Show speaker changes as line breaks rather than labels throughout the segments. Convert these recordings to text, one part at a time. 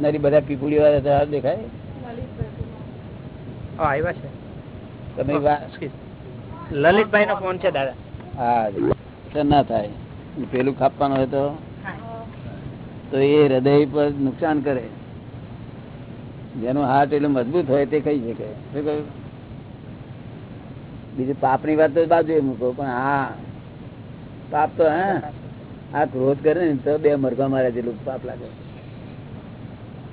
નરી બધા પીપુડી વાળા દેખાય.
આવ્યા છે.
તમે
લલિતભાઈ નો ફોન છે દાદા.
હા ના થાય. પેલું કાપવાનું હોય તો? તો એ હૃદય પર નુકસાન કરે. જેનું હાર્ટ એટલું મજબૂત હોય તે કહી શકે. શું કહ્યું? બીજું પાપની વાત તો બાજુ મૂકો પણ હા. પાપ તો હા? આ ક્રોધ કરે ને તો બે મરઘા મારે જેટલું પાપ લાગે.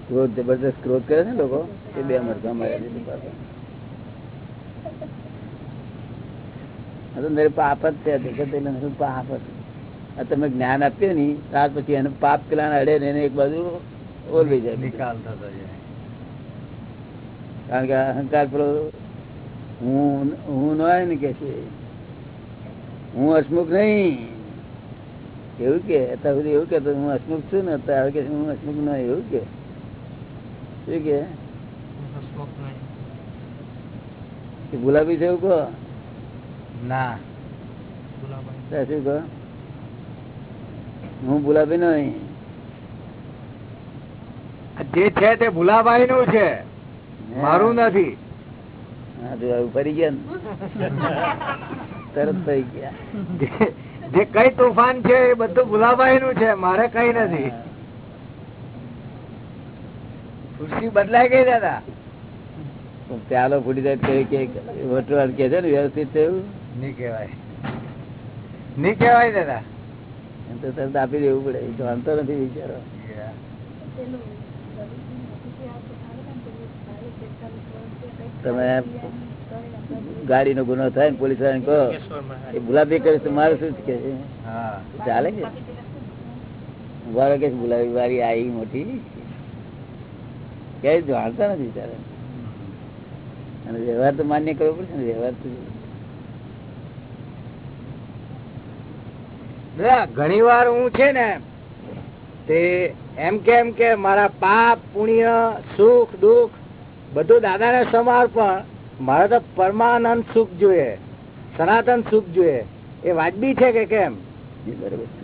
ક્રોધ જબરદસ્ત ક્રોધ કરે ને લોકો એ બે મરઘા મારે જેટલું પાપ જ છે જગત એટલે પાપ જ. આ તમે જ્ઞાન આપ્યું ને ત્યાર પછી એને પાપ પેલા અડે ને એને એક બાજુ ઓલવી જાય.
નિકાલ થતો
કારણ કે અહંકાર પેલો હું હું ન હોય ને કે છે. હું હસમુખ નહીં. એવું કે અત્યાર સુધી એવું કે હું હસમુખ છું ને અત્યારે કે હું હસમુખ ન એવું કે. શું કે? કે ગુલાબી છે એવું કહો?
ના.
શું કહો? હું ગુલાબી નહીં.
જે છે તે ભુલાભાઈ નું છે મારું નથી.
ફરી ગયા તરત થઈ ગયા.
જે- જે કઈ તોફાન છે એ બધું ભુલાભાઈ નું છે મારે કઈ નથી. ખુરશી બદલાઈ ગઈ દાદા.
પ્યાલો ફૂટી જાય કે વટવાર કે છે ને વ્યવસ્થિત થયું
નહીં કહેવાય. નહીં કહેવાય દાદા.
એમ તો તરત આપી દેવું પડે જાણતો નથી વિચારો. તમે ગાડી નો ગુનો થાય ને પોલીસ વાળાને કહો એ ગુલાબી કરીશ તો મારે શું કે?
હા.
ચાલે કે? વાળો કે ગુલાબી વાળી આવી મોટી. કે જાણતા નથી ત્યારે. અને વ્યવહાર તો માન્ય કરવો પડશે ને વ્યવહાર તો
ઘણી વાર હું છે ને તે એમ કેમ કે મારા પાપ પુણ્ય સુખ દુઃખ બધું દાદાને સમર્પણ મારે તો પરમાનંદ સુખ જોઈએ સનાતન સુખ જોઈએ. એ વાજબી છે કે કેમ?
બરોબર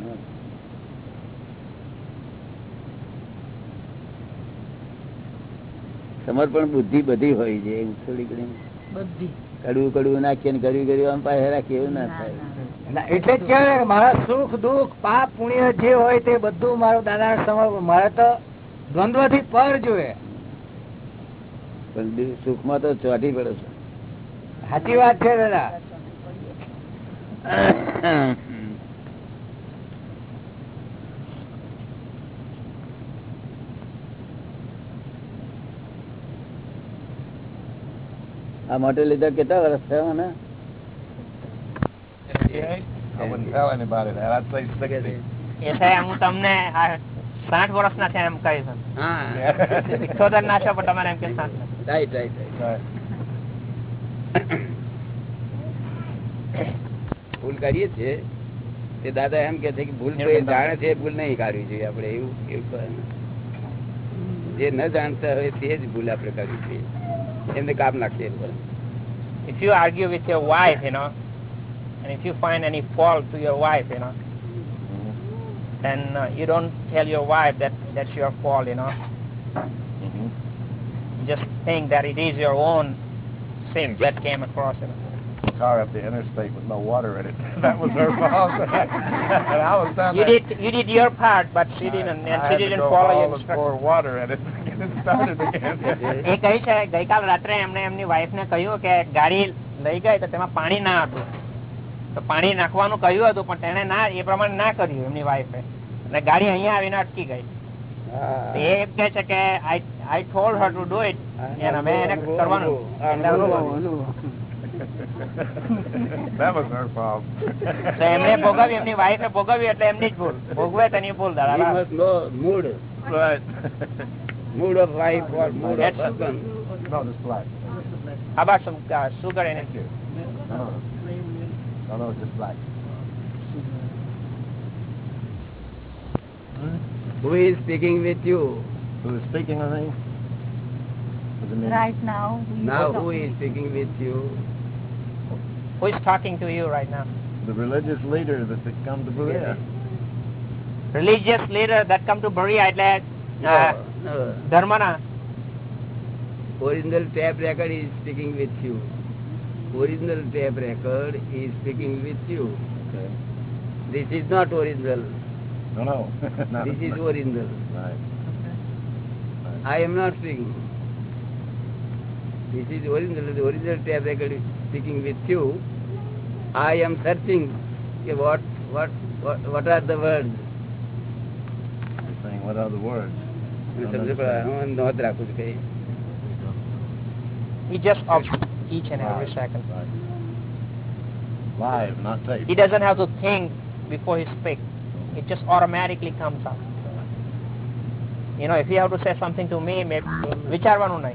સમર્પણ બુદ્ધિ બધી હોય છે એવું થોડી ઘણી. કડવું કડવું નાખીએ ને ગરવી ગરવી આમ પાસે રાખીએ એવું ના થાય.
એટલે જ મારા સુખ દુઃખ પાપ પુણ્ય જે હોય તે બધું મારું દાદા સમર્પણ મારે તો દ્વંદ્વથી પર જોવે
પણ સુખમાં તો ચોટી પડે છે.
સાચી વાત છે દાદા
આ મોટે લીધા કેટલા વર્ષ થયા મને
I wouldn't tell anybody that. I'd say 60.
એ સાહેબ હું તમને આ સાઠ વર્ષ ના છે એમ કહીશ
હા
ઇઠોતેર ના છો પણ તમારે એમ કે લીધા કેટલા
વર્ષ થયા
Right.
ભૂલ કરીએ છીએ. તે દાદા એમ કે છે કે ભૂલ એ જાણે છે ભૂલ નહીં કાઢવી જોઈએ આપણે. એવું એવું જે ન જાણતા હોય તે જ ભૂલ આપણે કરવી જોઈએ. એમને કામ નાખીએ
if you argue with your wife, you know, and if you find any fault to your wife, you know, then uh, you don't tell your wife that that's your fault, you know. You just think that it is your own sin that came across, you know.
Car up the interstate with no water in it. that was her fault. and I was down
You
there.
did you did your part, but she didn't, and
I
she
had to
didn't
go
follow
and
instructions.
pour water in it to get it started again.
એ કહે છે ગઈકાલ રાત્રે એમણે એમની wife ને કહ્યું કે ગાડી લઈ ગઈ તો તેમાં પાણી ના હતું તો પાણી નાખવાનું કહ્યું હતું પણ તેને ના એ પ્રમાણે ના કર્યું એમની વાઈફે અને ગાડી અહીંયા આવીને અટકી ગઈ એ કે છે કે I I told her to do it અને અમે એને કરવાનું
that was her fault.
તો એમને ભોગવી એમની વાઈફે ભોગવી એટલે એમની જ ભૂલ ભોગવે તેની ભૂલ દાદા
mood
right.
Mood of wife or mood of
That's-
husband
no, just black.
How about some uh, sugar in it?
No, no, no, just black.
who is speaking with you
Who is speaking of me? Was it me?
Right now. we-
now who is speaking with you
Who is talking to you right now?
The religious leader that had come to Berea.
Religious leader that come to Berea એટલે હા. ધર્મના
original tape record is speaking with you original tape record is speaking with you
Okay.
This is not original
No, no. Not
this is
much.
Original
Right.
I am not speaking. This is original. The original tape record is speaking with you. I am searching. Okay, what, what, what, what are the words?
You're saying what are the words?
મને
Don't
સમજ પડે.
understand.
હું નોંધ રાખું છું કઈ
he just obs each and every
Live.
second
Right. Live, not tape.
he doesn't have to think before he speaks it just automatically comes out you know if you have to say something to me maybe વિચારવાનું નહીં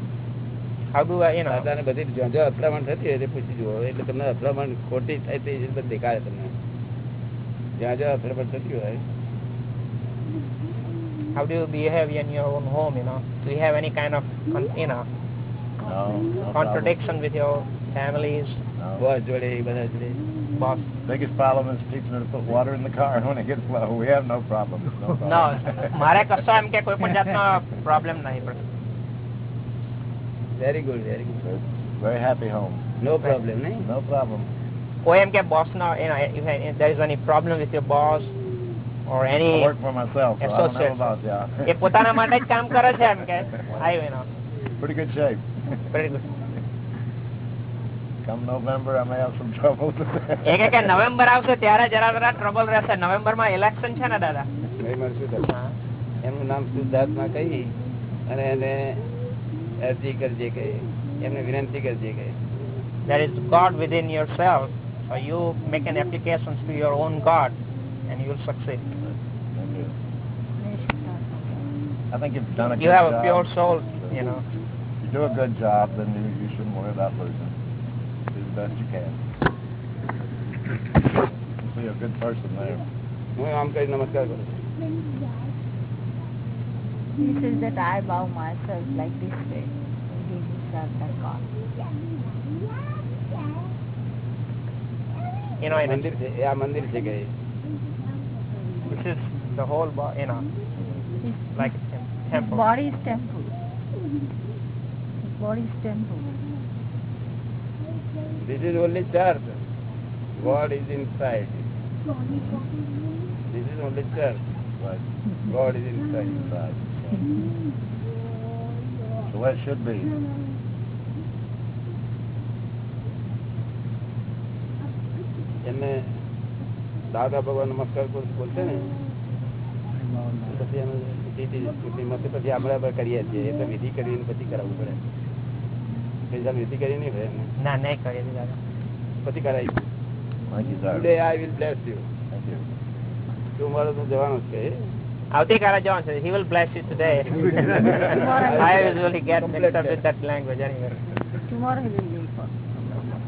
how do I you know
દાદાને બધી જ્યાં જ્યાં અથડામણ થતી હોય તે પૂછી જુઓ એટલે તમને અથડામણ ખોટી થાય તે બધું દેખાડે તમને જ્યાં જ્યાં અથડામણ થતી હોય
how do you behave in your own home you know do you have any kind of con- you know
No, no
contradiction with your families
problem. No.
Boss જોડે એ બધા જોડે
boss
Biggest problem is teaching her to put water in the car when it gets low. We have no problem. No, problem.
no મારે કશો એમ કે કોઈ પણ જાતનો problem નહીં પણ
very good very good
Good. Very happy home.
No problem નહીં
No problem.
કોઈ એમ કે boss no you know if, if there is any problem with your boss or
I
any
work for myself, so I don't know
associates.
about y'all.
એ પોતાના માટે જ કામ કરે છે એમ કે I you know
Pretty good shape.
very good
Come November, I may have some trouble.
એ કે કે નવેમ્બર આવશે ત્યારે જરા જરા ટ્રબલ રહેશે નવેમ્બરમાં ઇલેક્શન છે ને દાદા
ભાઈ મારે શું કરવું? એમનું નામ શુદ્ધાત્મા કહી અને એને અરજી કરજે કહી એમને વિનંતી કરજે કહી
there is God within yourself so you make an application to your own God and you will succeed
Thank you. I think you've done a
you
good
have a
job.
pure soul you know
If you do a good job, then you, you shouldn't worry about losing. Do the best you can. Be a good person there.
હું આમ કરી નમસ્કાર કરું છું
He says that I bow myself like this way. He himself that God.
you know it
મંદિર છે એ આ મંદિર છે કે
this is the whole bo- you know
His,
like a tem-
his
temple
body is temple. His body is temple.
This is only church. God is inside. This is only church.
Right.
God is inside.
Right. So that should be.
એમને દાદા ભગવાન નમસ્કાર બોલશે ને? પછી આપણે આપણે કરીએ છીએ. વિધિ કરીને પછી કરાવવું પડે. વિધિ કરી નહીં હોય
ના નહીં કરીએ દાદા.
પછી કરાવી. Today I will bless you
Thank
તું મારો તો જવાનું છે
Avtikara Johnson, he will bless you today. I usually get mixed up with that language anyway.
Tomorrow he will leave.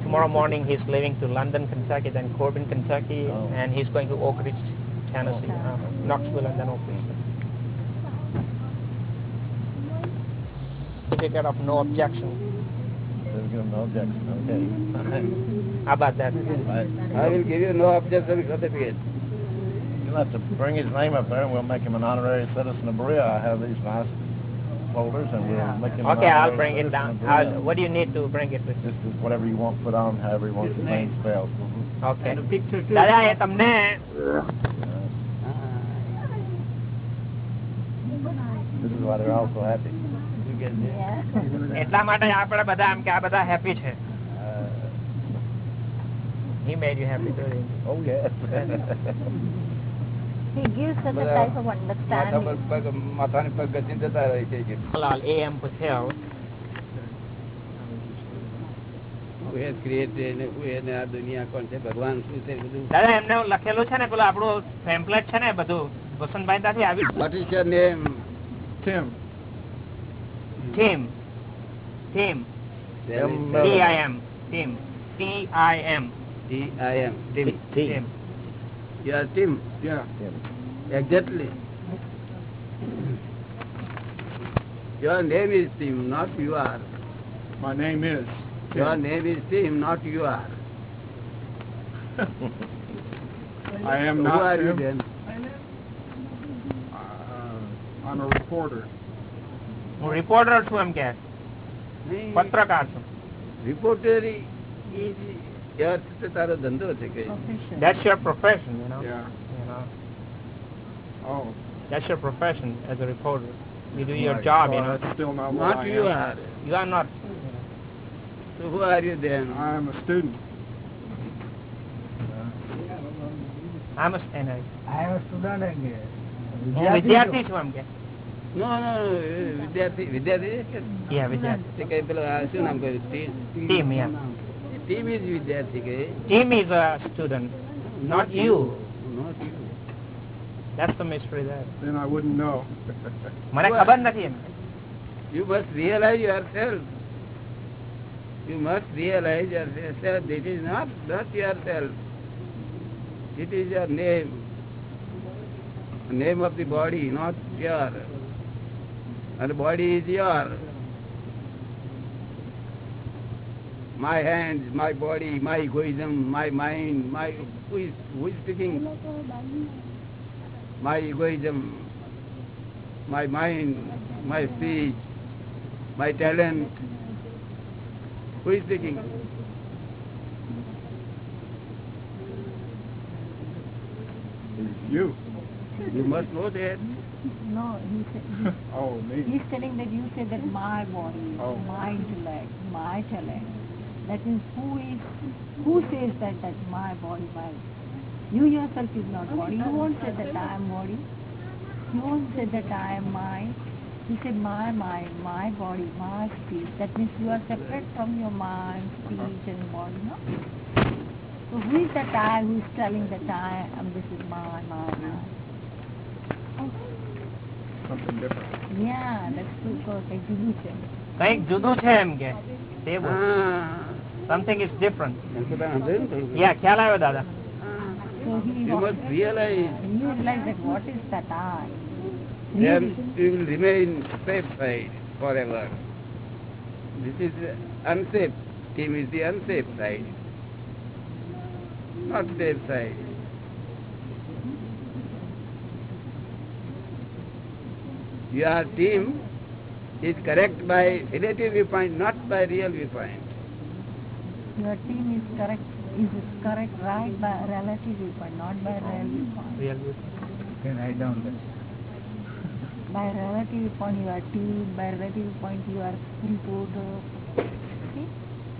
Tomorrow morning he's leaving to London, Kentucky, then Corbin, Kentucky,
oh.
and he's going to Oak Ridge, Tennessee,
oh.
uh, Knoxville, and then Oak Ridge. Certificate of no objection.
No objection, okay.
How about that?
I will give you no objection certificate
You'll have to bring his name up there and we'll make him an honorary citizen of Berea. I have these nice folders and we'll make him
Okay,
an
I'll
honorary
bring it
citizen
down.
of Berea.
I'll, what do you need to bring it with?
Just whatever you want put on, however you want his name spelled. Mhm.
Okay. દાદા એ તમને
This is why they're all so happy.
You get me?
Yeah.
એટલા માટે આપણે બધા એમ કે આ બધા happy છે
Uh,
He made you happy, didn't he?
Oh yes.
માથાની પગ ઘસીને જતા રહે છે આ દુનિયા કોણ ભગવાન શું છે બધું
દાદા એમને લખેલું છે ને પેલું આપણું પેમ્પલેટ છે ને બધું વસંતભાઈ ત્યાંથી આવ્યું
what is your name
Tim.
Team Team.
Very
M.
seldom.
T-I-M. Team. T-I-M.
T-I-M. Tim.
Team.
You are Tim.
Yeah.
Exactly. Your name is Tim, not you are.
My name is.
Your name is Tim, not you are.
I am
Who
not
are you
Tim.
then?
Uh, I'm a reporter.
હું reporter છું એમ કે
નહીં.
પત્રકાર છું
Reporter is એ અર્થ તો તારો ધંધો છે કે
Profession.
That's your profession, you know.
Yeah.
You know.
Oh.
That's your profession as a reporter. You do your
right.
job,
Well,
you know.
That's still not what
not
I
you
am.
are.
You are not.
So who are you then?
I'm a student.
I'm a, and I,
I am a student again.
હું વિદ્યાર્થી છું એમ કે
No, no, no, એ વિદ્યાર્થી વિદ્યાર્થી છે?
Yeah, વિદ્યાર્થી.
તે કઈ પેલો આ શું નામ કહ્યું
Team, yeah.
ટીમ ઇઝ વિદ્યાર્થી કે
Tim is a student, not you.
Not you.
That's the mystery there.
Then I wouldn't know.
મને ખબર નથી એમ
You must realize yourself. You must realize yourself. This is not not yourself. It is your name. Name of the body, not your. And the body is your. My hands, my body, my egoism, my mind, my who is who is speaking? My egoism, my mind, my speech, my talent. Who is speaking?
You.
You must know that.
No, he said, he
Oh, me.
He's telling that you say that my body,
Oh.
my intellect, my talent. That means who is, who says that that my body, my, you yourself is not body. You won't say that I am body. You won't say that I am mind. You say my mind, my body, my speech. That means you are separate from your mind, speech and body, no? So who is that I who is telling that I am, this is my, my, my?
Something different.
Yeah, that's true. So, like you say.
કંઈક જુદું છે એમ કે તે બોલ.
Ah,
something is different
એમ તો તારે સમજાયું ને થોડું?
yeah ખ્યાલ આવ્યો દાદા
So he
You
was,
must realize
you realize that what is that I?
then you will remain safe side forever. This is unsafe. Team is the unsafe side. Not safe side. Your team is correct by relative viewpoint, not by real viewpoint.
Your team is correct, is correct right by relative viewpoint, not by real viewpoint.
Real good.
Then I don't.
By relative viewpoint you are team, by relative viewpoint you are reporter. See?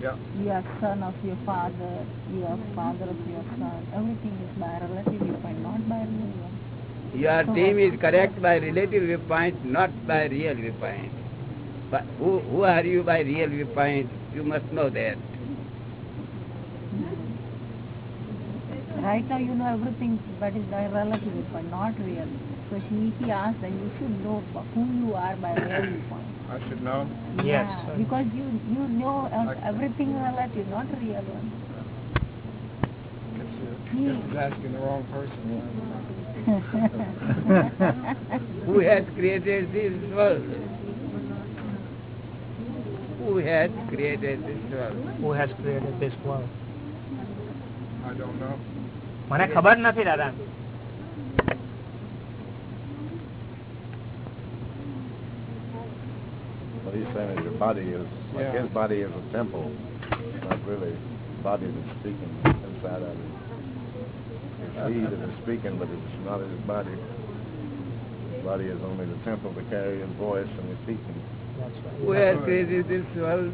Yeah.
You are son of your father, you are father of your son. Everything is by relative viewpoint, not by real one.
Your team is correct by relative viewpoint, not by real viewpoint. But who, who are you by real viewpoint? You must know that.
Right now you know everything, but it's by relative viewpoint, not real. So he, he asked that you should know who you are by real viewpoint.
I should know.
Yes,
Yeah,
sir.
because you you know ev-
I-
everything relative, not real one.
Guess,
He-
guess it's asking the wrong person.
Who has created this world? Who has created this world?
who has created this world
I don't know.
મને ખબર નથી દાદા
What he's saying is your body is, like
Yeah.
his body is a temple. It's not really the body that's speaking inside of it. It's he that is speaking, but it's not his body. His body is only the temple to carry his voice and his speaking.
Who has created this world?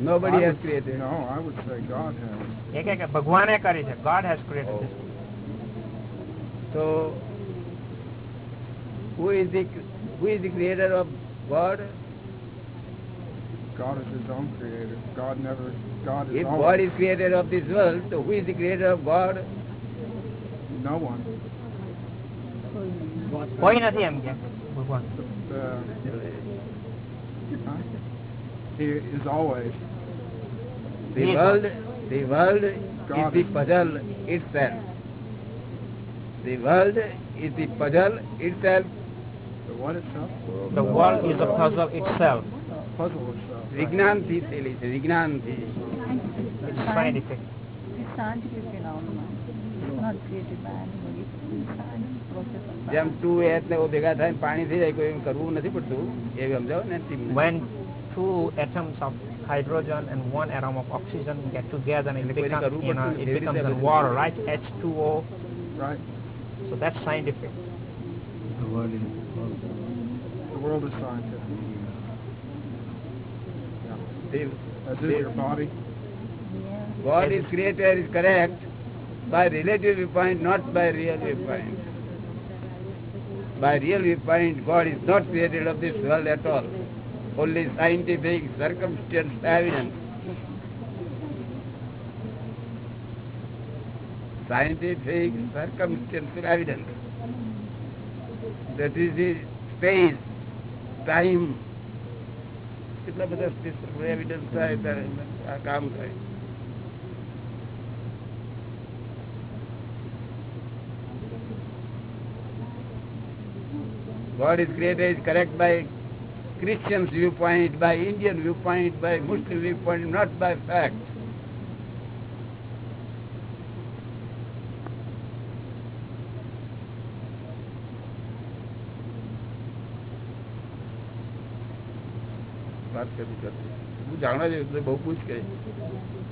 Nobody
I
has
would-
created.
No, I would say God has.
એ કહે કે ભગવાને કરી છે God has created this
So, who is the who is the creator of God?
God is his own creator. God never, God is
If
always
God is creator of this world, so who is the creator of God?
no one.
કોઈ નથી એમ કે ભગવાન
The, Huh? He is always.
The
Yes.
world, the world
God. is the
puzzle itself. The world is the puzzle itself.
The what itself?
The world is a puzzle itself.
Puzzle itself.
વિજ્ઞાનથી થયેલી છે
of science.
જેમ two H ને ભેગા થાય પાણી થઈ જાય કોઈ એમ કરવું નથી પડતું એ સમજાવો ને.
When two atoms of hydrogen and one atom of oxygen get together and it becomes, you know, it becomes a water, right? H2O.
Right.
So that's scientific.
The world is, the world is scientific.
Yeah.
Still, uh, is your body.
God is creator is correct by relative viewpoint, not by real viewpoint. By real viewpoint, God is not created of this world at all. Only scientific circumstance evidence. Scientific circumstantial evidence. That is the space, time. કેટલા બધા evidence થાય ત્યારે આ કામ થાય God is created is correct by Christian's viewpoint, by Indian viewpoint, by Muslim viewpoint, not by fact.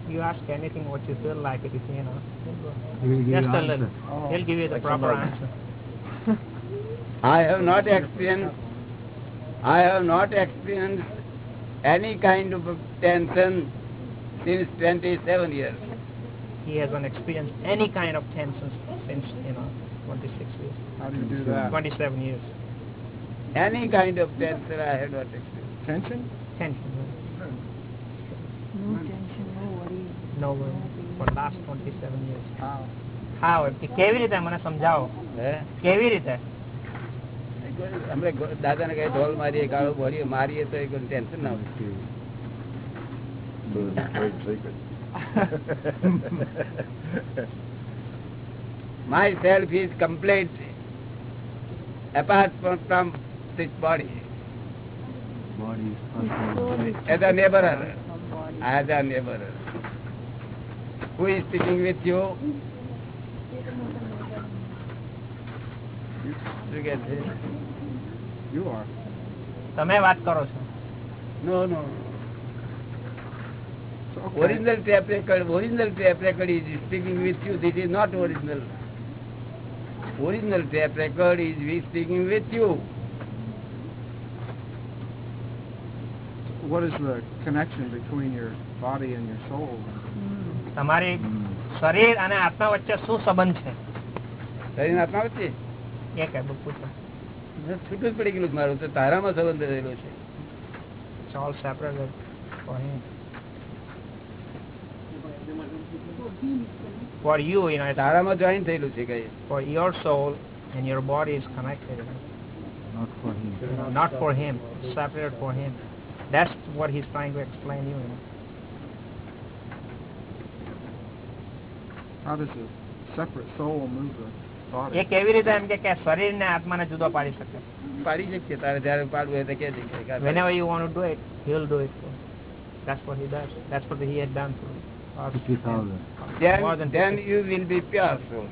You ask anything what you feel like it is, you know. Just a little. He'll give you the proper answer.
I have not experienced I have not experienced any kind of tension since 27 years.
He hasn't experienced any kind of tension since, you know, 26 years.
How do you do that?
27 years.
Any kind of tension I have not experienced.
Tension?
Tension.
No tension, no worry.
No worry. For last 27 years.
How?
How? એ કેવી રીતે મને સમજાવો
હે?
કેવી રીતે
અમે દાદાને કઈ ઢોલ મારીએ ગાળો ભરીએ મારીએ તો કોઈ ટેન્શન ના complete apart from, from this body.
Soul is
As a neighbor,
from
as a neighbor. Who is sitting with you? શું કે છે?
You are.
તમે વાત કરો છો
No, no.
It's okay.
Original tape record, original tape record is speaking with you. This is not original. Original tape record is we speaking with you.
What is the connection between your body and your soul?
તમારી શરીર અને આત્મા વચ્ચે શું સંબંધ છે
શરીર આત્મા વચ્ચે
કઈ બહુ પૂછો
છૂટું જ પડી ગયેલું છે મારું તો તારામાં સંબંધ રહેલો છે
It's all separated for him. For you, you know, it's
તારામાં જોઈન થયેલું છે કઈ
for your soul and your body is connected. Not for him. Not for him. It's separated for him. That's what he's trying to explain you. you know.
How does a separate soul move the body?
એ કેવી રીતે એમ કે કે શરીર ને આત્માને જુદો પાડી શકે
પાડી શકીએ તારે જયારે પાડવું હોય તો કે છે
whenever you want to do it he'll do it for you. that's what he does that's what he had done for us More than
then, then
50.
you will be pure soul.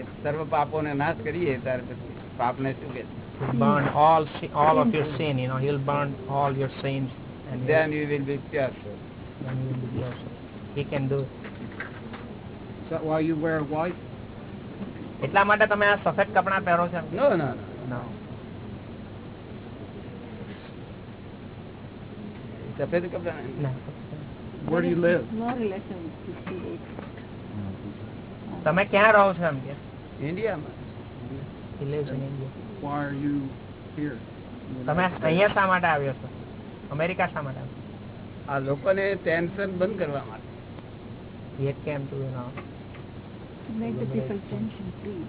એ સર્વ પાપોને નાશ કરીએ ત્યારે પછી પાપને શું કે
He'll burn all si- all of your sin you know he'll burn all your sins and
then you will be pure soul.
then you will be pure. he can do
Is that why you wear white?
એટલા માટે તમે આ સફેદ કપડા પહેરો છો
નો નો no.
No.
સફેદ કપડા.
Where do you live?
No relation
તમે ક્યાં રહો છો એમ કે
ઇન્ડિયામાં
he lives in India
Why are you here?
તમે અહીંયા શા માટે આવ્યો છો અમેરિકા શા માટે
આ લોકોને ટેન્શન બંધ કરવા માટે
Here came to you know.
Make the people tension free.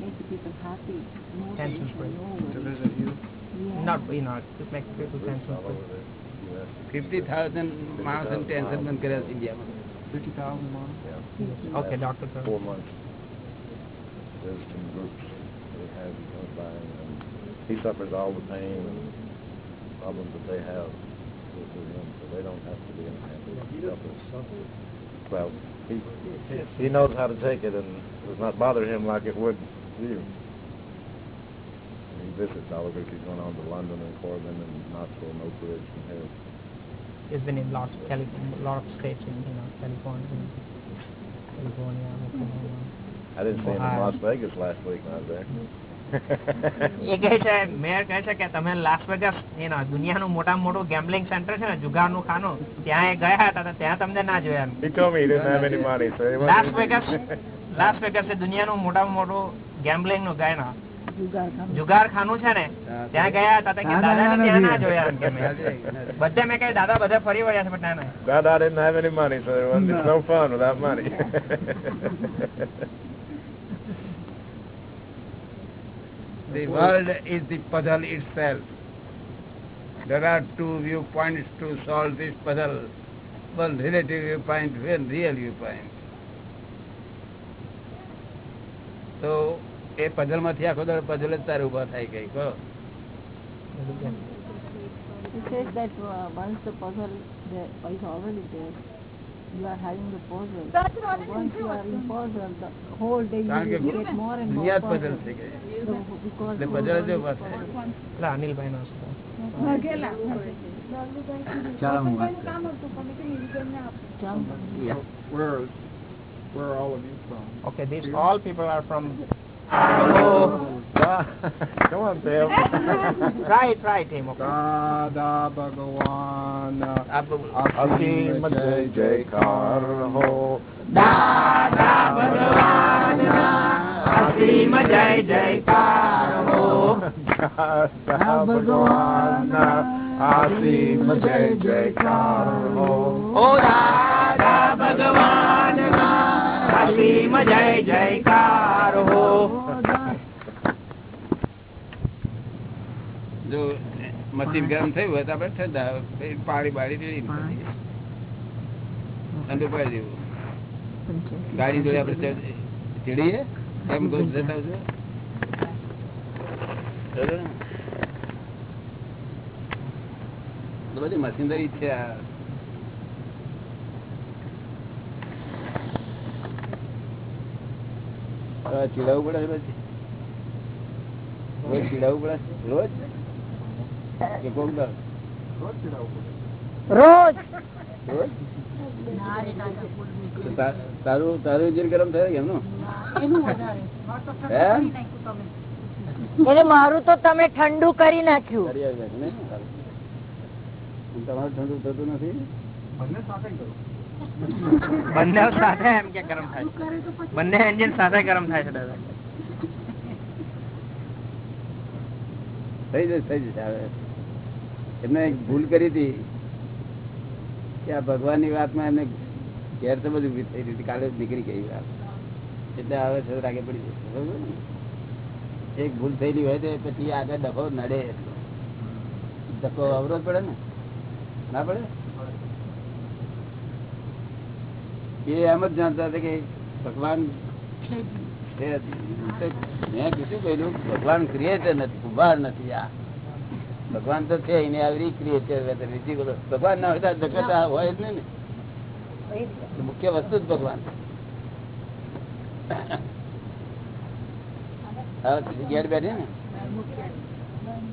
Make the people happy. No
tension free.
No worries. Yeah.
Not you know to make people tension free.
Fifty
thousand miles in tension than Keras India. Fifty
thousand miles.
Yeah.
Okay, doctor. Sir.
Four months. There's some groups that have come by, and he suffers all the pain and problems that they have with him, so they don't have to be unhappy. He doesn't suffer. Well, he, he knows how to take it and does not bother him like it would you. He visits it. He's gone on to London and Corbin and Knoxville and Oak Ridge and here.
He's been in lots of Cali- lot of states in you know California, California, Oklahoma.
I didn't see him in Las Vegas last week when I was there. Mm-hmm.
એ કહે છે mayor કહે છે કે તમે Las Vegas એનો દુનિયાનું મોટા મોટું ગેમ્બલિંગ સેન્ટર છે ને જુગારનું ખાનું ત્યાં એ ગયા હતા ત્યાં તમને ના જોયા લાસ વેગસ લાસ વેગસ એ દુનિયાનું મોટા મોટું ગેમ્બલિંગનું. ગાયના
જુગાર ખાનું.
જુગાર ખાનું છે ને ત્યાં ગયા હતા તો દાદા ને ત્યાં ના જોયા. બધે મેં કઈ દાદા બધા ફરી વળ્યા છે પણ ના. ના
Dada didn't have any money, so it wasn't it's no fun without money.
The world is the puzzle itself. There are two viewpoints to solve this puzzle. One relative viewpoint, one real viewpoint. તો એ પઝલમાંથી આખો દર puzzle જ તારે ઊભા થાય કઈ કહો
It says that uh, once the puzzle there is already there, you are having the puzzle. So once you are in puzzle, the whole day
કારણ કે
you will get more and more
દુનિયા જ puzzle
puzzle.
થઈ ગઈ
So because
એટલે
the
puzzle જ
world
ઉભા
is
થાય
puzzle.
પેલા અનિલભાઈ નો હતો.
ચાલો હું વાત કરું.
Jump.
Where, where are all of you from?
Okay, these all people are from
Come on, Bill.
try it, try it, Timo.
Dada
Bhagavan
Asim Jai Jaikar Ho.
Dada Bhagavan Asim Jai Jaikar Ho.
Dada Bhagwan, Asim Jai Jaikar Ho.
Oh, Dada Bhagwan, Asim Jai Jaikar Ho.
જો machine ગરમ થયું હોય તો આપણે ઠંડા પાણી બાળી ready ઠંડુ પાડી દેવું ગાડી જોડે આપણે ચડ- ચડીએ એમ ગોળ જતા બધી મશીનરી છે આ. ચીડાવવું પડે છે પછી? રોજ ચીડાવવું પડે? રોજ? કે
રોજ.
તારું તારું ઇન્જિન ગરમ થયું એમનું?
મારું તો તમે ઠંડુ કરી નાખ્યું?
તમારું ઠંડુ થતું નથી?
બંને સાથે એમ કે ગરમ થાય છે. બંને એન્જિન સાથે ગરમ થાય છે દાદા.
થઈ જશે થઈ જશે. હવે એમને ભૂલ કરી હતી કે આ ભગવાનની વાતમાં એમને બધું ઊભી થઈ હતી કાલે નીકળી ગઈ વાત. એટલે હવે રાગે પડી જશે? એક ભૂલ થયેલી હોય તો પછી આગળ ડખો નડે એટલો. અવરોધ પડે ને? ના પડે? એ એમ જ જાણતા હતા કે ભગવાન મેં કીધું પેલું ભગવાન ક્રિએટર નથી, કુંભાર નથી આ. ભગવાન તો છે, એને આવી ક્રિએટર ભગવાન ના હોય જગત હોય જ નહીં ને. મુખ્ય વસ્તુ જ ભગવાન ઘેર બેઠી ને.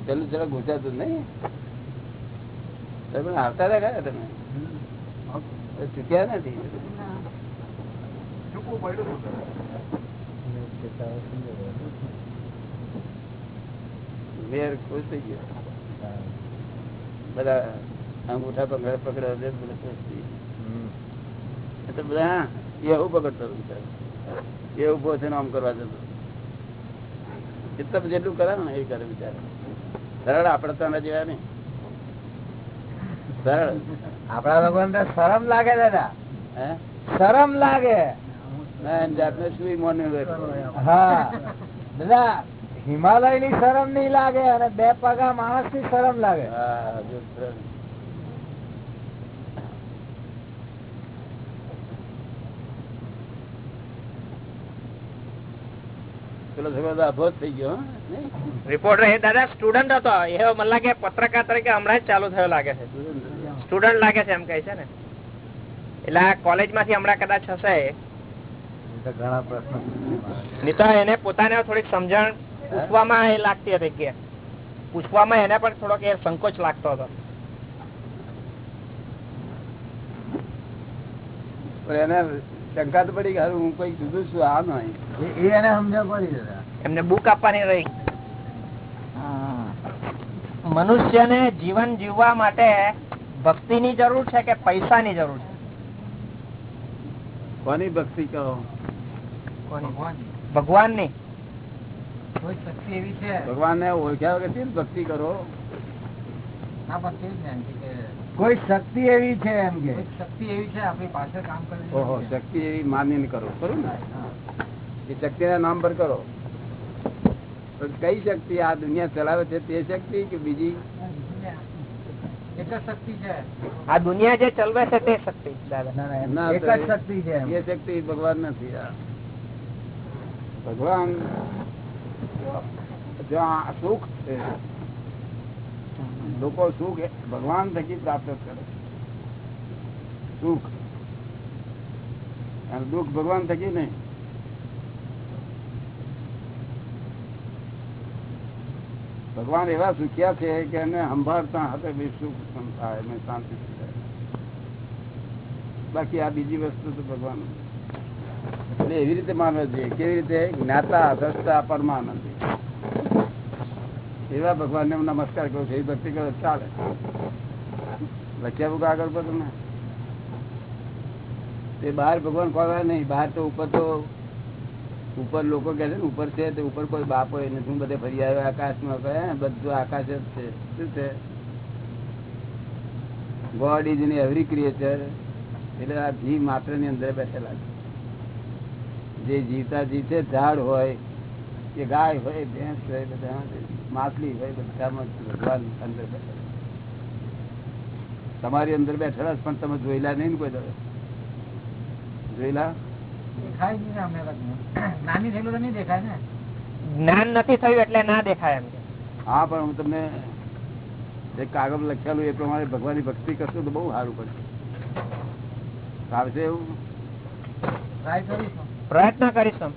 પેલું જરા ગુજરાતું નહીં. તમે આવતા હતા કયા તમે? ચૂક્યા નથી. વેર ખુશ થઈ ગયો. બધા અંગૂઠા પકડ પકડે બધા એવું પકડતો એ ઊભો છે આમ કરવા જતો. એટલું જેટલું કરે ને એ કરે બિચારો. સરળ આપડે તો જેવા નહીં. સરળ.
આપડા લોકો શરમ લાગે દાદા.
હે?
શરમ લાગે.
ના એમ જાતને શું મોન્યું હોય.
હા. દાદા હિમાલયની શરમ નહીં લાગે અને બે પગા માણસની શરમ લાગે?
રિપોર્ટર એ દાદા સ્ટુડન્ટ હતો. એ મને લાગે પત્રકાર તરીકે હમણાં જ ચાલુ થયો લાગે છે. સ્ટુડન્ટ લાગે છે એમ કહે છે ને. એટલે આ કોલેજમાંથી હમણાં કદાચ હશે
ઘણા પ્રશ્ન
નહીં તો એને પોતાને થોડીક સમજણ પૂછવામાં એ લાગતી હતી કે પૂછવામાં એને પણ થોડોક એ સંકોચ લાગતો હતો.
એને શંકા તો પડી કે હું કઈ જુદું છું આ નહીં.
એને સમજણ પડી
એમને બુક આપવાની રહી. મનુષ્યને જીવન જીવવા માટે ભક્તિની જરૂર છે કે પૈસાની જરૂર છે?
કોની ભક્તિ કરો
ભગવાનની.
કોઈ શક્તિ એવી છે
ભગવાન ને ઓળખ્યા વગર કેવી ભક્તિ કરો?
કોઈ શક્તિ એવી છે એમ કે?
શક્તિ એવી છે આપણી પાસે કામ કરે
ઓહો શક્તિ એવી માનીને કરો. ખરું ને? એ શક્તિ ના નામ પર કરો. કઈ શક્તિ આ દુનિયા ચલાવે છે તે શક્તિ કે બીજી?
એક જ શક્તિ છે.
આ દુનિયા જે ચલવે છે તે શક્તિ
એક જ શક્તિ છે.
એ શક્તિ ભગવાન નથી આ ભગવાન જ્યાં સુખ છે લોકો સુખ એ ભગવાન થકી પ્રાપ્ત કરે છે. સુખ અને દુઃખ ભગવાન થકી નહીં ભગવાન એવા સુખ્યા છે કે એને સંભાળતા હાથે બી સુખ ઉત્પન્ન થાય અને શાંતિ થાય બાકી આ બીજી વસ્તુ તો ભગવાન એટલે એવી રીતે માનવો જોઈએ કેવી રીતે જ્ઞાતા દ્રષ્ટા પરમાનંદ. એવા ભગવાન ને નમસ્કાર કરું છું, એવી ભક્તિ કરો, ચાલે. લખ્યા આગળ પર તમે. તે બહાર ભગવાન ખોલવા નહીં, બહાર તો ઉપર તો, ઉપર લોકો કહે છે ને, ઉપર છે તે ઉપર કોઈ બાપ હોય નથી બધે ફરી આવ્યો આકાશમાં કહે બધું આકાશ જ છે. શું છે? God is in every creature એટલે આ ભી માત્રની અંદર બેઠેલા છે. જે જીવતા જીતે ઝાડ હોય કે ગાય હોય ભેંસ હોય બધા માછલી હોય બધામાં ભગવાન અંદર તમારી અંદર બેઠેલા પણ તમે જોયેલા નહીં કોઈ દરે જોયેલા?
ને ને?
જ્ઞાન નથી થયું એટલે ના દેખાય એમ
હા પણ હું તમને જે કાગળ લખેલું એ પ્રમાણે ભગવાનની ભક્તિ કરશો તો બહુ સારું પડશે. આવશે એવું?
ટ્રાય કરીશું
પ્રયત્ન કરીશું.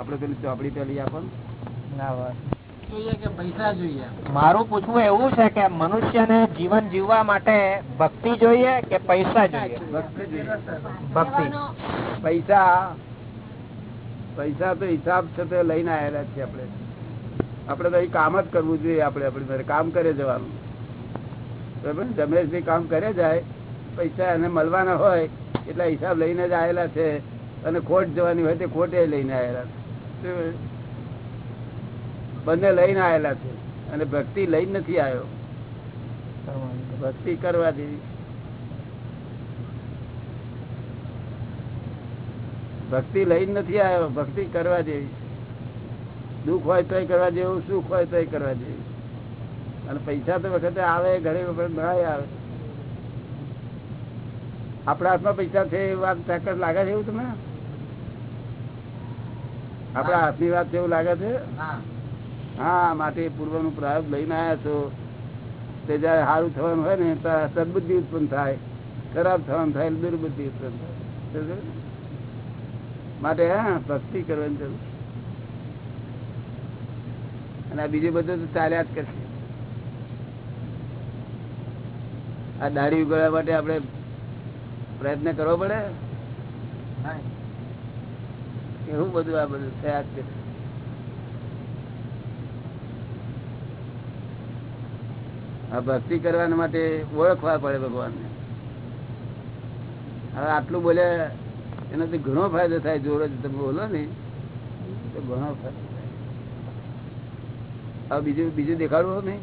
આપણે પેલી ચોપડી પેલી આપણ ના.
મારું પૂછવું એવું છે કે મનુષ્યને જીવન જીવવા માટે ભક્તિ જોઈએ કે પૈસા જોઈએ?
ભક્તિ પૈસા પૈસા તો હિસાબ છે તે લઈને આવેલા છે આપણે. આપણે તો કામ જ કરવું જોઈએ આપણે આપણી ઘરે કામ કરે જવાનું. બરાબર? ને? રમેશભાઈ કામ કરે જાય પૈસા એને મળવાના હોય એટલા હિસાબ લઈને જ આવેલા છે. અને ખોટ જવાની હોય તે ખોટે લઈને આવેલા છે. બંને લઈને આવેલા છે. અને ભક્તિ લઈને નથી આવ્યો. ભક્તિ કરવા જેવી. ભક્તિ લઈને નથી આવ્યો, ભક્તિ કરવા જેવી. દુઃખ હોય તોય કરવા જેવું, સુખ હોય તોય કરવા જેવી. અને પૈસા તો વખતે આવે ઘણી વખત મળાય આવે. આપણા હાથમાં પૈસા છે એ વાત તાકાત લાગે છે એવું તમને? આપણા હાથની વાત છે એવું લાગે છે?
હા.
માટે પૂર્વનું પ્રયોગ લઈને આવ્યા છો. તે જયારે સારું થવાનું હોય ને ત્યારે સદબુદ્ધિ ઉત્પન્ન થાય. ખરાબ થવાનું થાય દુર્બુદ્ધિ ઉત્પન્ન થાય. માટે હા ભક્તિ કરવાની જરૂર અને આ બીજું બધું તો ચાલ્યા જ કરશે. આ દાઢી ઉગાડવા માટે આપણે પ્રયત્ન કરવો પડે? એવું બધું આ બધું થયા જ આ ભક્તિ કરવા માટે ઓળખવા પડે ભગવાનને. હવે આટલું બોલે એનાથી ઘણો ફાયદો થાય. જોડે તમે બોલો ને તો ઘણો ફાયદો થાય. હવે બીજું બીજું દેખાડવું નહીં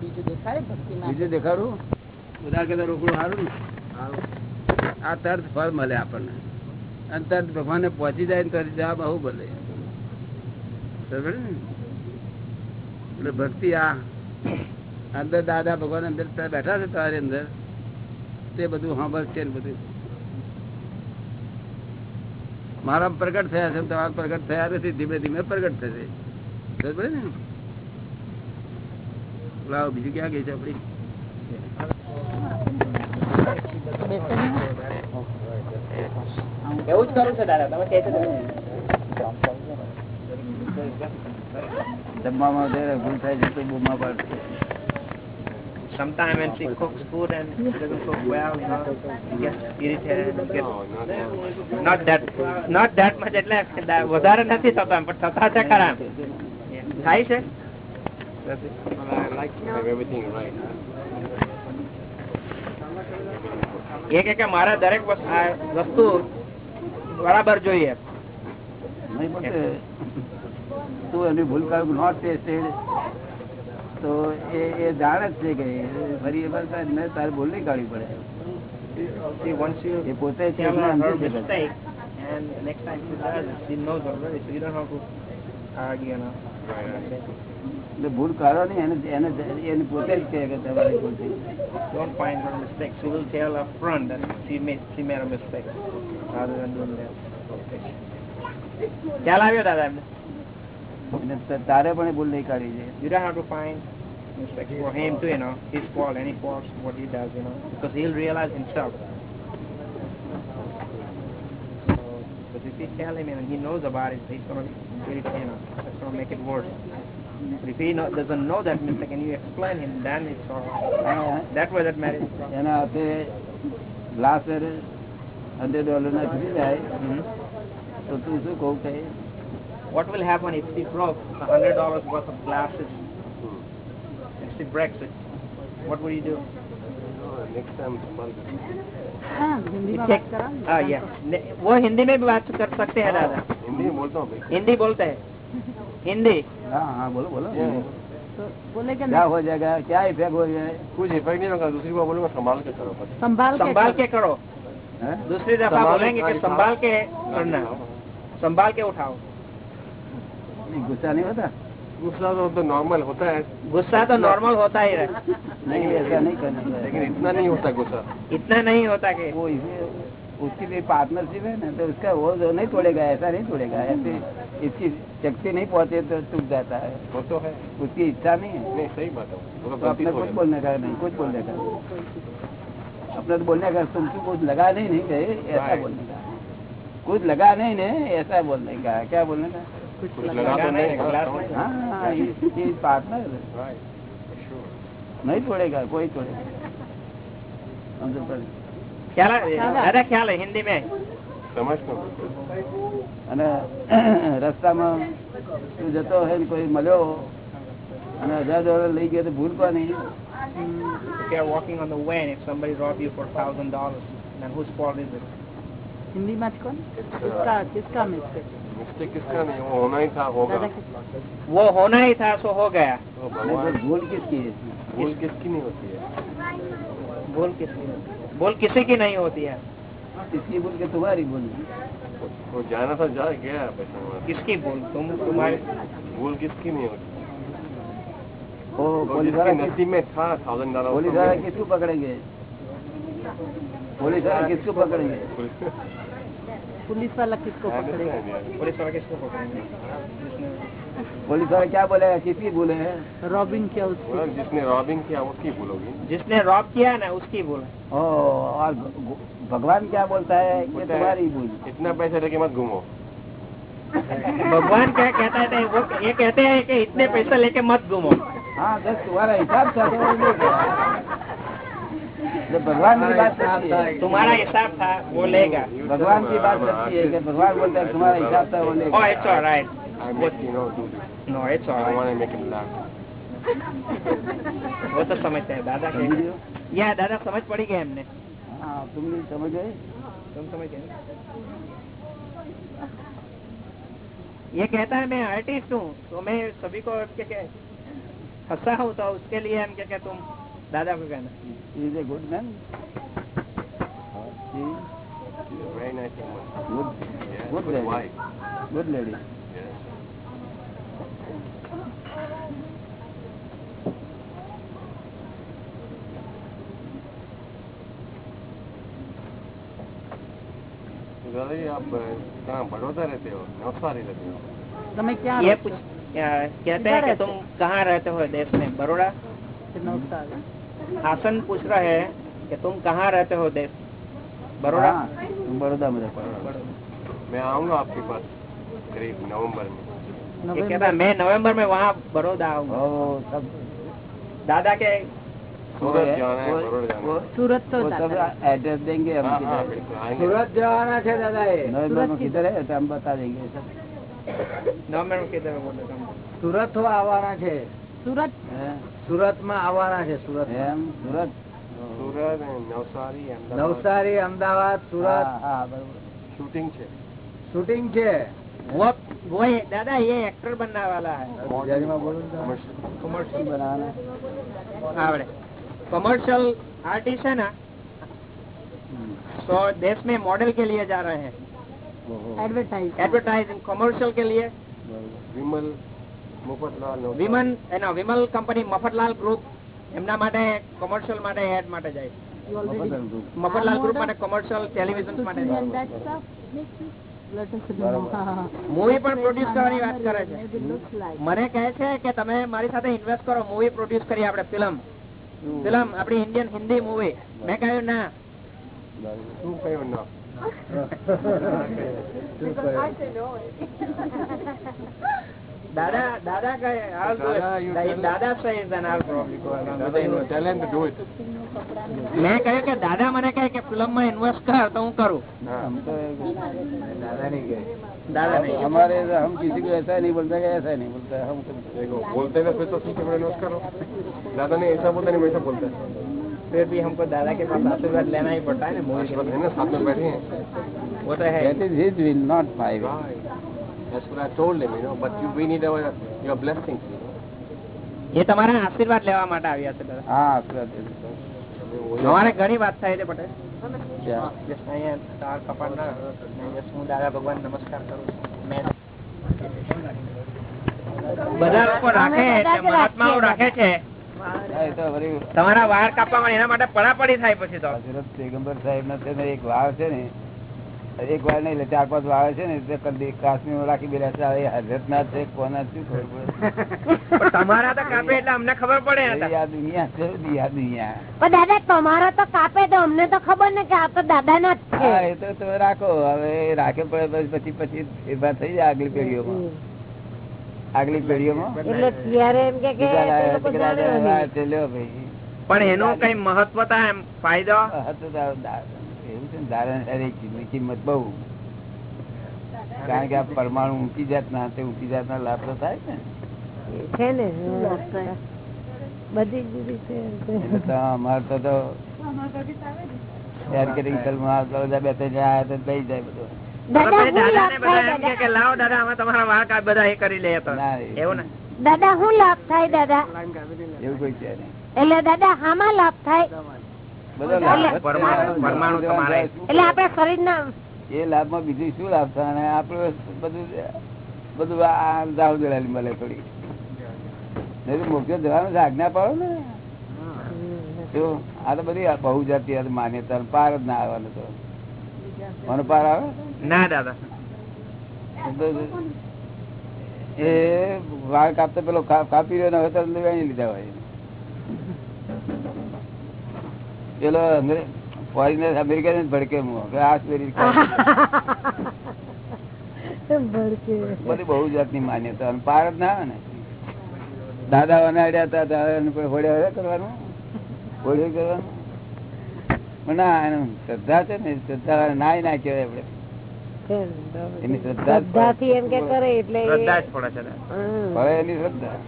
બીજું દેખાડે
બીજું દેખાડવું બધા કદાચ રોકડું સારું ને? આ તર્થ ફળ મળે આપણને. અને તર્થ ભગવાનને પહોંચી જાય ને તરત જવાબ બહુ ને? એટલે ભક્તિ આ. અંદર દાદા ભગવાન અંદર બેઠા છે તારી અંદર. તે બધું સાંભળશે ને બધું. મારા પ્રગટ થયા છે તમારા પ્રગટ થયા નથી, ધીમે ધીમે પ્રગટ થશે. બરાબર ને? લાવો, બીજું ક્યાં ગઈ છે આપડી
એવું જ કરું છે દાદા તમે કહે છે
જમવામાં જયારે ભૂલ થાય છે તો બૂમા પાડશે
Sometimes when she cooks food and she doesn't cook well, you know, she gets irritated. And gets, not that, not that much એટલે વધારે નથી થતો પણ થતા છે ખરા. થાય છે
I like to have everything right.
એ કે કે મારે દરેક વસ્તુ બરાબર જોઈએ
તું એની ભૂલ કર નોટ ટેસ્ટેડ તો એ એ જાણે જ છે કે ફરી એ વાર તારે- ને તારે ભૂલ નહીં કાઢવી પડે એ પોતે છે ભૂલ કાઢો નહીં એને એને એને પોતે જ કહે કે તમારી ભૂલ થઈ
Don't find her mistake. She will tell up front that she made she made a mistake, rather than doing that. ખ્યાલ આવ્યો દાદા એમને
અને ત- તારે પણ એ ભૂલ નહીં કાઢવી છે
You don't have to find mistakes for him too, you know, his fault, any faults, what he does, you know, because he'll realize himself. So, but if you tell him and he knows about it, he's gonna get it, you know, that's gonna make it worse. But if he know, doesn't know that mistake and you explain him, then it's all right.
આ
That way that marriage is problem.
એના હાથે glass hundred dollar ના થઈ જાય તો તું શું કહું કે
What will happen if she broke a hundred dollars worth of glasses? If she breaks it, what will you do?
Next time, somebody.
हाँ, हिंदी में बात करा
हाँ, yeah. ने- वो हिंदी में भी बात कर सकते हैं दादा
हिंदी में बोलता हूँ भाई
हिंदी बोलते हैं हिंदी
हाँ हाँ बोलो बोलो
तो बोले कि
क्या हो जाएगा क्या इफेक्ट हो जाए
कुछ इफेक्ट नहीं होगा दूसरी बार बोलूंगा संभाल के करो बस
संभाल के
संभाल के करो
हैं?
दूसरी दफ़ा बोलेंगे
कि
संभाल के करना संभाल के उठाओ।
नहीं, गुस्सा नहीं होता?
गुस्सा तो, तो नॉर्मल होता है।
गुस्सा तो नॉर्मल होता ही है
नहीं ऐसा नहीं करना
लेकिन इतना नहीं होता गुस्सा।
इतना नहीं होता कि
वो उसकी भी पार्टनरशिप है ना तो उसका वो जो नहीं तोड़ेगा ऐसा नहीं तोड़ेगा। ऐसे इसकी शक्ति नहीं पहुँचे तो टूट जाता है।
वो तो है।
उसकी इच्छा नहीं है।
नहीं सही बात है। तो
तो अपने
तो
कुछ बोलने का नहीं कुछ बोलने का अपने तो बोलने का तुमको कुछ लगा नहीं नहीं कहे ऐसा
Right.
बोलने का कुछ लगा नहीं नहीं ऐसा बोलने का क्या बोलने का
कुछ लगा तो नहीं
ग्लास
है
में।
हाँ पार्टनर
Right. Sure.
नहीं तोड़ेगा कोई तोड़ेगा समझो पर
ख्याल है दादा ख्याल है हिंदी में
समझता हूँ बिल्कुल
અને રસ્તામાં તું જતો હોય ને કોઈ મળ્યો અને હજાર ડોલર લઈ ગયો તો ભૂલ કોની
If you are walking on the way and if somebody robbed you for thousand dollars, then whose fault is it?
Hindi match कौन? अच्छा। किसका किसका मिस्टेक
मिस्टेक किसका नहीं वो होना ही था होगा।
वो होना ही था सो हो गया।
भूल किसकी
भूल किसकी नहीं होती है?
भूल किसकी भूल किसी की नहीं होती है।
किसकी भूल के तुम्हारी भूल
वो जाना था जा गया
किसकी भूल तुम तुम्हारी
भूल किसकी नहीं होती?
पुलिस वाला
नसीब में था थाउज़ेंड डॉलर
पुलिस वाला किसको पकड़ेंगे? पुलिस वाला किसको पकड़ेंगे?
पुलिस वाला किसको पकड़ेगा?
पुलिस वाला किसको पकड़ेंगे?
पुलिस वाला क्या बोलेगा किसकी भूल है?
रॉबिंग किया उसको?
जिसने रॉबिंग किया उसकी भूल होगी
जिसने रॉब किया ना उसकी भूल
ओ, और भगवान क्या बोलता है?
है,
तुम्हारी भूल
इतना पैसा लेके मत घूमो।
भगवान क्या कहता है वो ये कहते हैं कि इतने पैसा लेके मत घूमो।
हाँ हिसाब था तो गया। जब भगवान की बात है।
तुम्हारा हिसाब था वो लेगा।
भगवान की बात सच्ची है कि भगवान बोलता है तुम्हारा हिसाब था वो ले
Oh, it's all right. No, it's all right. वो तो समझते हैं दादा? या दादा समझ पड़ी गए हमने।
हाँ तुम नहीं समझ गए?
तुम समझ गए ये कहता है मैं आर्टिस्ट हूँ तो मैं सभी को फंसा तो उसके लिए हम क्या कहते तुम दादा को कहना
is a
good
man
good lady
Dadaji આપ ત્યાં વડોદરા રહેતે હો નવસારી રહેતે હો
તમે ક્યાં
क्या कहते हैं कि तुम कहाँ रहते हो देश हाँ, में? बड़ोड़ा आसन पूछ रहा है कि तुम कहाँ रहते हो देश? बड़ोड़ा
बड़ोदा में
मैं आऊँगा आपके पास करीब नवंबर में।
कहता मैं नवंबर में वहाँ बड़ौदा आऊँगा। दादा के
सूरत
सूरत?
तो सब एड्रेस देंगे हम
हाँ, हाँ,
सूरत जाना है
दादा सूरत किधर? है? तो हम बता देंगे सब।
नवंबर में किधर बोले तुम?
સુરત હો આવવાના છે
સુરત
हैं?
સુરત માં આવવાના છે સુરત
એમ સુરત
सूरत नवसारी अहमदाबाद
નવસારી અમદાવાદ સુરત
हाँ, हाँ, बरोबर.
शूटिंग છે
શૂટિંગ છે
वो वो ये दादा ये एक्टर बनने वाला है
ગુજરાતીમાં બોલો ને તો.
कमर्शियल
बनाना
आवड़े कमर्शियल आर्टिस्ट है ना तो देश में मॉडल के लिए जा रहे हैं
એડવર્ટાઇઝ
एडवर्टाइजिंग कमर्शियल के लिए
વિમલ મુફતલાલ નવસારી.
વિમન એના વિમલ કંપની મફતલાલ ગ્રુપ એમના માટે કોમર્શિયલ માટે એડ માટે જાય મફતલાલ ગ્રુપ માટે કોમર્શિયલ ટેલિવિઝન માટે મૂવી પણ પ્રોડ્યુસ કરવાની વાત કરે છે મને કહે છે કે તમે મારી સાથે ઇન્વેસ્ટ કરો મૂવી પ્રોડ્યુસ કરીએ આપણે ફિલ્મ ફિલ્મ આપણી ઇન્ડિયન હિન્દી મૂવી મેં કહ્યું ના
શું કહ્યું ના
દાદા દાદા કહે I'll do it.
દાદા, you tell-
દાદા says then I'll probably go along with
દાદા
it.
you tell him to do it.
મેં કહ્યું કે દાદા મને કહે કે ફિલ્મ માં ઇન્વેસ્ટ કર તો હું કરું
हाँ,
हम तो
દાદા ની કે
દાદા નહીં
हमारे हम किसी को ऐसा नहीं बोलते कि ऐसा नहीं बोलता हम तो-
देखो बोलते हैं फिर तो ठीक है इन्वेस्ट करो दादा ने ऐसा बोलता नहीं वैसा बोलता है
फिर भी हमको दादा के पास आशीर्वाद लेना ही पड़ता है ना मूवी के
आशीर्वाद है ना साथ में बैठे हैं
वो तो है
that is his will not my will
Right. That's what I told him, you know. But you, we need our your blessings, you know.
એ તમારા આશીર્વાદ લેવા માટે આવ્યા છે દાદા
हाँ आशीर्वाद दे दो।
અમારે ઘણી વાત થાય છે પટેલ
क्या
Just અહીંયા તાર કપાળ ના just હું દાદા ભગવાન નમસ્કાર કરું છું મેં બધા લોકો રાખે છે મહાત્માઓ રાખે છે
હા, એ તો વળી
તમારા વાળ કાપવા માટે એના માટે પડાપડી થાય પછી તો.
હજરત પેગમ્બર સાહેબ ના એક વાળ છે ને એક વાર નહીં ચાર પાંચ વાળ છે ને કાશ્મીરમાં રાખી બેલા છે હજરત ના છે કોના શું ખબર પડે.
તમારા તો કાપે એટલે અમને ખબર પડે
આ દુનિયા છે આ દુનિયા
પણ દાદા તમારા તો કાપે તો અમને તો ખબર ને કે આ તો દાદા ના જ છે.
એ તો તમે રાખો હવે રાખે પડે પછી પછી ફેરફાર થઈ જાય આગલી પેઢીઓમાં. આગલી પેઢીઓમાં?
પણ એનો કઈ મહત્વતા એમ? ફાયદો?
એવું છે ને ધારણ હરેક કિંમત બહુ. કારણ કે આ પરમાણુ ઊંચી જાતના તે ઊંચી જાતના લાભ તો થાય ને.
છે ને બધી
અમારે તો તો એર બે ત્રણ તો થઈ જાય બધું.
દાદા હું લાભ થાય દાદા.
લાવો દાદા અમે તમારા વાળ કાપ બધા એ કરી લઈએ તો.
ના, એ-
એવું ને?
દાદા હું લાભ થાય દાદા?
એવું કોઈ છે
એટલે દાદા આમાં લાભ થાય?
બધો લાભ જ છે.
પરમાણુ- પરમાણુ તમારે.
એટલે આપડે શરીર ના
એ લાભમાં બીજું શું લાભ થાય? અને આપણું બધું બધું આ દાવ દલાલી મળે થોડી. મુખ્ય જવાનું છે આજ્ઞા પાડો ને. જો આ તો બધી બહુ જાતિ માન્યતા પાર જ ના આવવાનું તો. મને પાર આવે?
ના દાદા.
એ વાળ કાપતો પેલો કાપી રહ્યો ને હવે તો અંદર લીધા હોય. પેલો ફોરેનર અમેરિકન જ ભડકે મું. કે આ બધી બહુ જાતની માન્યતા. અને પાર જ ના આવે ને. દાદા અનાડ્યા હતા દાદા હોડે હોડે કરવાનું? હોડે કરવાનું? ના એનું શ્રદ્ધા છે ને શ્રદ્ધા નાય ના કહેવાય આપડે એની શ્રદ્ધા જ
એમ કે કરે એટલે
શ્રદ્ધા જ પડે છે દાદા.
હમ.
પડે એની શ્રદ્ધા.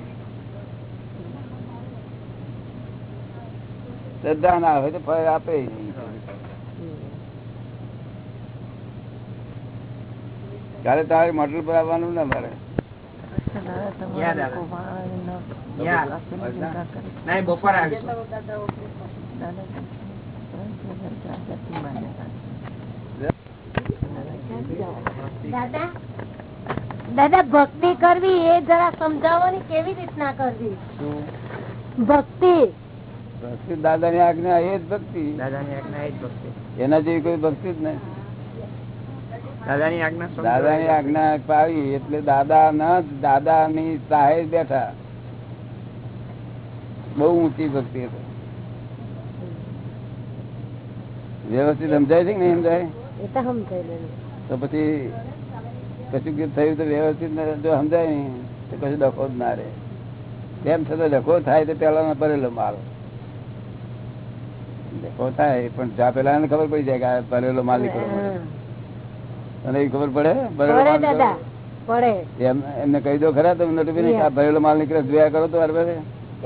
શ્રદ્ધા ના હોય તો ફળ આપે ત્યારે તારે મોટલ પર આવવાનું ના મારે.
યાદ આવે. યાદ. નહીં બપોર આવીશું
દાદા? દાદા ભક્તિ કરવી એ જરા સમજાવો ને કેવી રીતના કરવી? ભક્તિ.
ભક્તિ દાદા ની આજ્ઞા એ જ ભક્તિ.
દાદાની આજ્ઞા એ જ ભક્તિ.
એના જેવી કોઈ ભક્તિ જ નહીં.
દાદાની આજ્ઞા
દાદાની આજ્ઞા પાવી એટલે દાદા ના દાદાની સાહેબ બેઠા. બહુ ઊંચી ભક્તિ હતી. વ્યવસ્થિત સમજાય છે કે નહીં સમજાય?
એ તો સમજાય
તો પછી કશું થયું તો વ્યવસ્થિત જો સમજાય નહીં તો કશું ડખો જ ના રહે. તેમ છતાં ડખો થાય તો પેલા ભરેલો માલ. ડખો થાય પણ ચા પેલા ને ખબર પડી જાય કે આ ભરેલો માલ નીકળ્યો તને ખબર પડે? ભરેલો એમ એમને કહી દો ખરા તમે નટુભાઈ આ ભરેલો માલ નીકળે જોયા કરો તો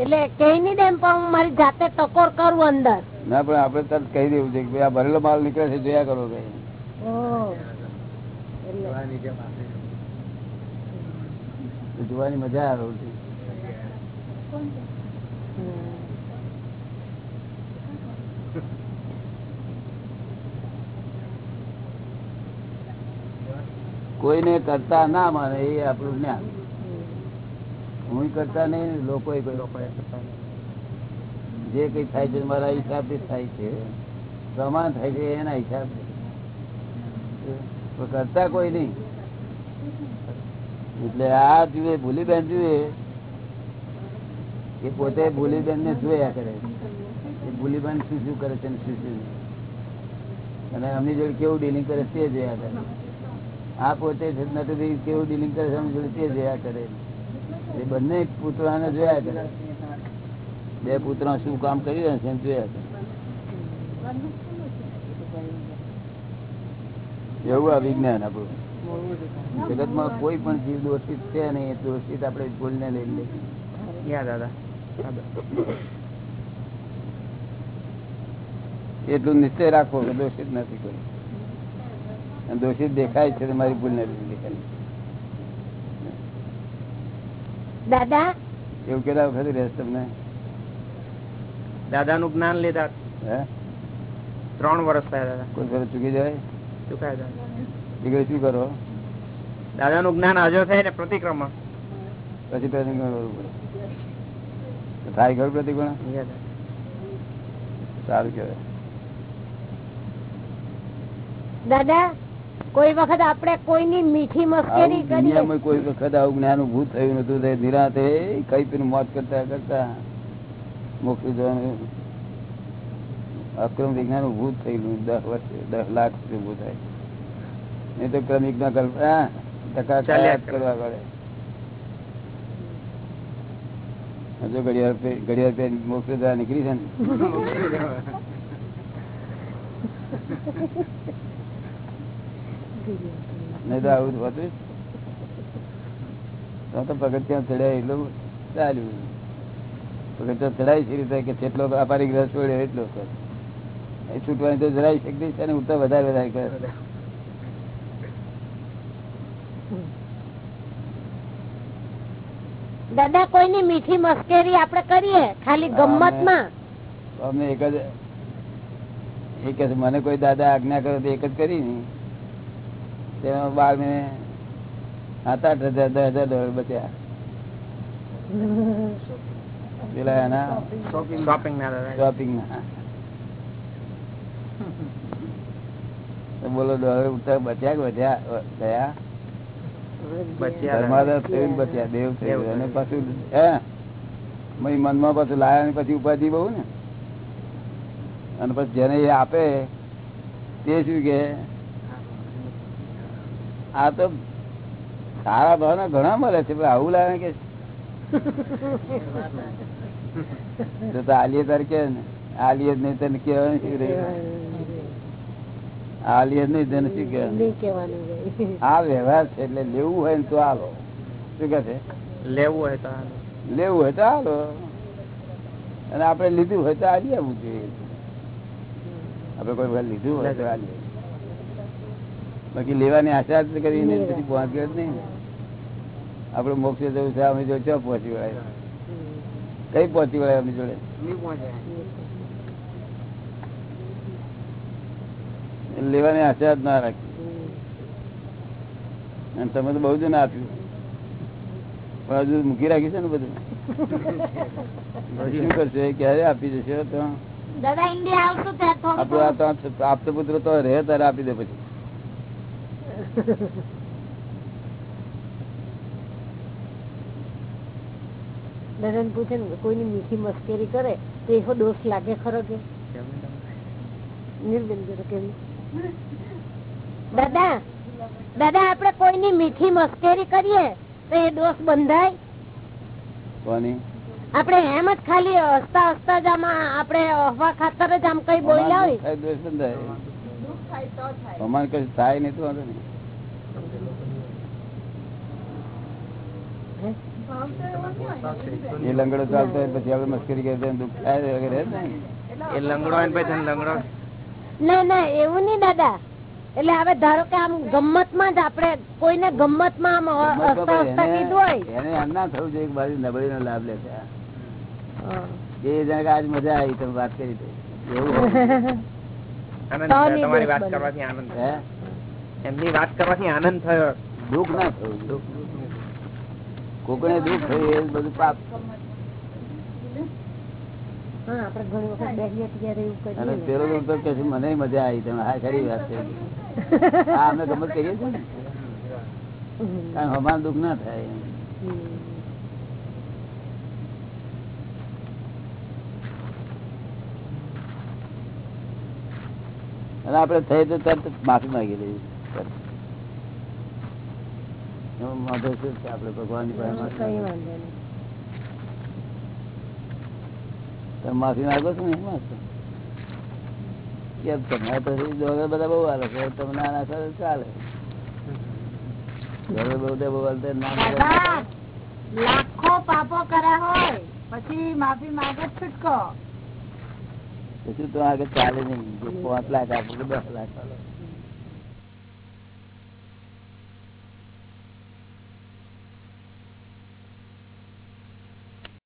એટલે કઈ નઈ દેમ પણ મારી જાતે ટકોર કરું અંદર.
ના પણ આપડે તરત કહી દેવું છે કે આ ભરેલો માલ નીકળે છે જોયા કરો ભાઈ. જોવાની મજા આવે કોઈને કરતા ના માને એ આપણું જ્ઞાન. હું કરતા નહીં લોકો જે કઈ થાય છે, મારા હિસાબથી થાય છે. પ્રમાણ થાય છે, એના હિસાબ. કરતા કોઈ નહીં. એટલે આ જુએ, ભૂલીબેન જુએ, એ પોતે ભૂલીબેન ને જોયા કરે એ ભૂલીબેન શું શું કરે છે અને અમની જોડે કેવું ડીલિંગ કરે તે જોયા કરે. આ પોતે છે કેવું ડીલિંગ કરે છે તે જોયા કરે એ બંને પુત્રાને જોયા કરે બે પુત્ર શું કામ કરી રહ્યા છે જોયા કરે એવું આ વિજ્ઞાન આપણું. જગતમાં કોઈ પણ જીવ દોષિત છે નહીં એ દોષિત આપણે ભૂલને લઈ લઈએ.
યા દાદા
એટલું નિશ્ચય રાખો કે દોષિત નથી કોઈ. દોષિત દેખાય છે તો મારી ભૂલ નથી દેખાય
દાદા?
એવું કેટલા વખત રહેશે તમને?
દાદાનું જ્ઞાન લીધા.
હે?
ત્રણ વર્ષ થયા દાદા.
કોઈ વર્ષ ચૂકી જાય?
દાદા
દીકરી શું કરો?
દાદાનું જ્ઞાન હાજર થાય ને પ્રતિક્રમણ.
પછી પ્રતિક્રમણ કરવું પડે. થાય ખરું પ્રતિક્રમણ? સારું કેવાય
દાદા કોઈ વખત આપણે કોઈની મીઠી મસ્કરી કરીએ?
કોઈ વખત આવું જ્ઞાન ઉભું થયું નતું નિરાતે કઈ પીને મોત કરતા કરતા મોકલી જવાનું. અક્રમ વિજ્ઞાન ઉભું થયેલું દસ વર્ષ દસ લાખ સુધી ઉભું થાય. એ તો ક્રમિક ના કલ્પના ટકા કરવા પડે હજુ ઘડિયાળ ઘડિયાળ પે મોક્ષ જવા નીકળી છે ને? તો આવું હતું. તો તો પગથિયાં ચડ્યા એટલું ચાલ્યું. પગથિયા ચડાય છે રીતે કે જેટલો અપારિક ગ્રહ છોડ્યો એટલો કર. એ છૂટવાની તો જરાય શક્તિ છે ને ઉઠતા વધારે વધારે કરે.
દાદા કોઈની મીઠી મસ્કેરી આપણે કરીએ? ખાલી ગમતમાં
અમે એક જ એક જ મને કોઈ દાદા આજ્ઞા કરે તો એક જ કરી ને તેમાં બાર મહિને સાત આઠ હજાર દસ હજાર ડોલર બચ્યા. પેલા એના
શોપિંગ ના
શોપિંગ ના બોલો બચ્યા કે બચ્યા ગયા?
બચ્યા
ધર્માદાસ થયું બચ્યા દેવ થયું અને પાછું હે? મનમાં પાછું લાયા ને પછી ઉપાધિ બહુ ને? અને પછી જેને એ આપે તે શું કે? આ તો સારા ભાવના ઘણા મળે છે પણ આવું લાવે કે તો આલિયા તાર કે ને? આલીએ જ નહીં તને કહેવાનું શું રહ્યું આલીએ જ નહીં તને શું કહેવાનું?
નહીં કહેવાનું ભાઈ.
આ વ્યવહાર છે એટલે લેવું હોય ને તો આલો શું કે છે?
લેવું હોય તો
લેવું હોય તો હાલો. અને આપણે લીધું હોય તો આલી આવવું જોઈએ. આપણે કોઈ વખત લીધું હોય તો આલી બાકી લેવાની આશા જ કરીને પછી પહોંચ્યો જ નહીં આપડે મોક્ષ જવું છે અમે જો ચો પહોંચી વળાય? કઈ પહોંચી વળાય અમે જોડે? લેવાની આશા જ ના રાખી. અને તમે તો બહુ જ ના આપ્યું પણ હજુ મૂકી રાખી છે ને બધું? શું કરશે? ક્યારે આપી જશે તો? આપતો પુત્ર તો રહે ત્યારે આપી દે પછી.
દાદાને પૂછે ને કોઈની મીઠી મસ્કરી કરે તો એવો દોષ લાગે ખરો કે? નિર્બેન જરા કેવી? દાદા દાદા આપણે કોઈની મીઠી મસ્કરી કરીએ તો એ દોષ બંધાય?
કોની?
આપણે એમ જ ખાલી હસતા હસતા જ આમાં આપડે અફવા ખાતર જ આમ કઈ બોલ્યા હોય
થાય દ્વેષ બંધાય. અમારે કશું થાય નહીં તો વાંધો નહીં. એ લંગડો ચાલતો હોય પછી આપડે મસ્કરી કરી દે દુઃખ થાય વગેરે
એ લંગડો લંગડો
ના ના એવું નહીં દાદા. એટલે હવે ધારો કે આમ ગમતમાં જ આપણે કોઈને ગમતમાં આમ હસતા હસતા કીધું હોય.
એને એમ ના થવું જોઈએ બાજુ નબળી નો લાભ લે છે આ.
હા.
એ જાણે આજ મજા આવી તમે વાત કરી એવું
એમની વાત કરવાથી આનંદ થયો.
દુઃખ ના થયું દુઃખ કોકને દુઃખ થયું એ બધું પાપ
હા આપણે ઘણી વખત બેસીએ ત્યારે એવું કરીએ
અને પેલો તો કે મને મજા આવી તમે હા ખરી વાત છે. હા અમે ગમત કરીએ છીએ ને. કારણ અમારું દુઃખ ના થાય અને આપડે થઈ તો તરત માફી માંગી લેવી આપડે ભગવાનની પાસે
એમાં
માફી માંગી.
નહીં
છો ને? એમાં કેમ તમારે પછી જોડે બધા બહુ હાલે છે. તમને આના સાથે ચાલે. જોડે બહુ બહુ હાલતે
લાખો પાપો કર્યા હોય પછી માફી માંગે છૂટકો.
પછી તો આગળ ચાલે નહીં. પાંચ લાખ આપો કે દસ લાખ આપો